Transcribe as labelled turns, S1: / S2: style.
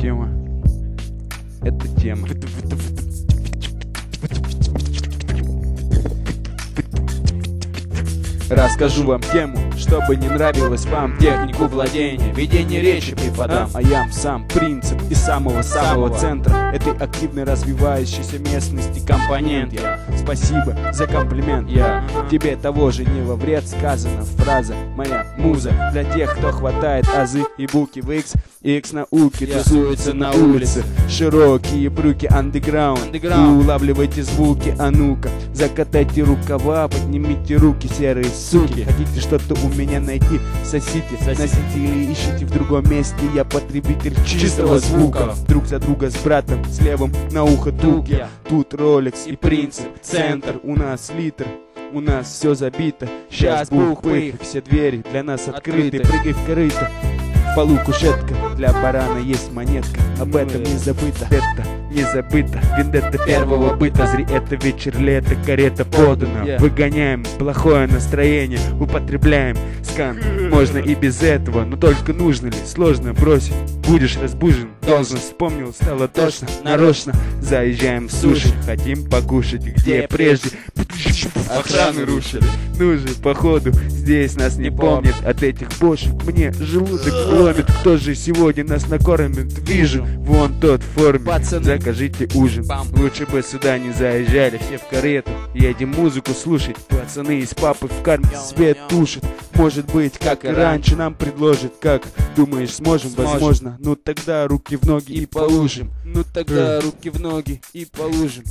S1: тема. Это тема. Расскажу вам тему, чтобы не нравилось вам Технику владения, ведение речи преподам А я сам принцип из самого-самого центра Этой активно развивающейся местности. Компонент я. Спасибо за комплимент я. Тебе того же не во вред сказана фраза Моя муза для тех, кто хватает азы и буки в X X науки тусуется на улице. Широкие брюки андеграунд.
S2: Underground.
S1: Улавливайте звуки, а ну-ка Закатайте рукава, поднимите руки, серые суки. Хотите что-то у меня найти, сосите. Носите или ищите в другом месте. Я потребитель чистого звука. Друг за друга с братом, с левым на ухо. Тук я Тут Ролекс и принцип, центр. У нас литр, у нас все забито. Сейчас
S2: пых.
S1: все двери для нас открыты.
S2: Открыты.
S1: Прыгай в корыто. В полу кушетка, для барана есть монетка. Об этом
S2: и-
S1: не забыто, это не забыто. Вендетта первого быта, зри это вечер лето, карета подана. Выгоняем плохое настроение, употребляем скан. Можно и без этого, но только нужно ли, сложно бросить. Будешь разбужен, должен, вспомнил, стало тошно. Нарочно заезжаем в суши, хотим покушать, где прежде
S2: Охрану рушили.
S1: Ну же, походу, здесь нас не помнят. От этих бошек мне желудок ломит. Кто же сегодня нас накормит? Вижу, вон тот в форме.
S2: Пацаны.
S1: Закажите ужин. Лучше бы сюда не заезжали. Все в карету, едем музыку слушать. Пацаны из папы в карме свет тушат. Может быть, как и раньше нам предложат. Как, думаешь, сможем?
S2: Сможем.
S1: Возможно. Ну тогда руки в ноги и
S2: И
S1: положим.
S2: положим. Ну тогда руки в ноги и положим.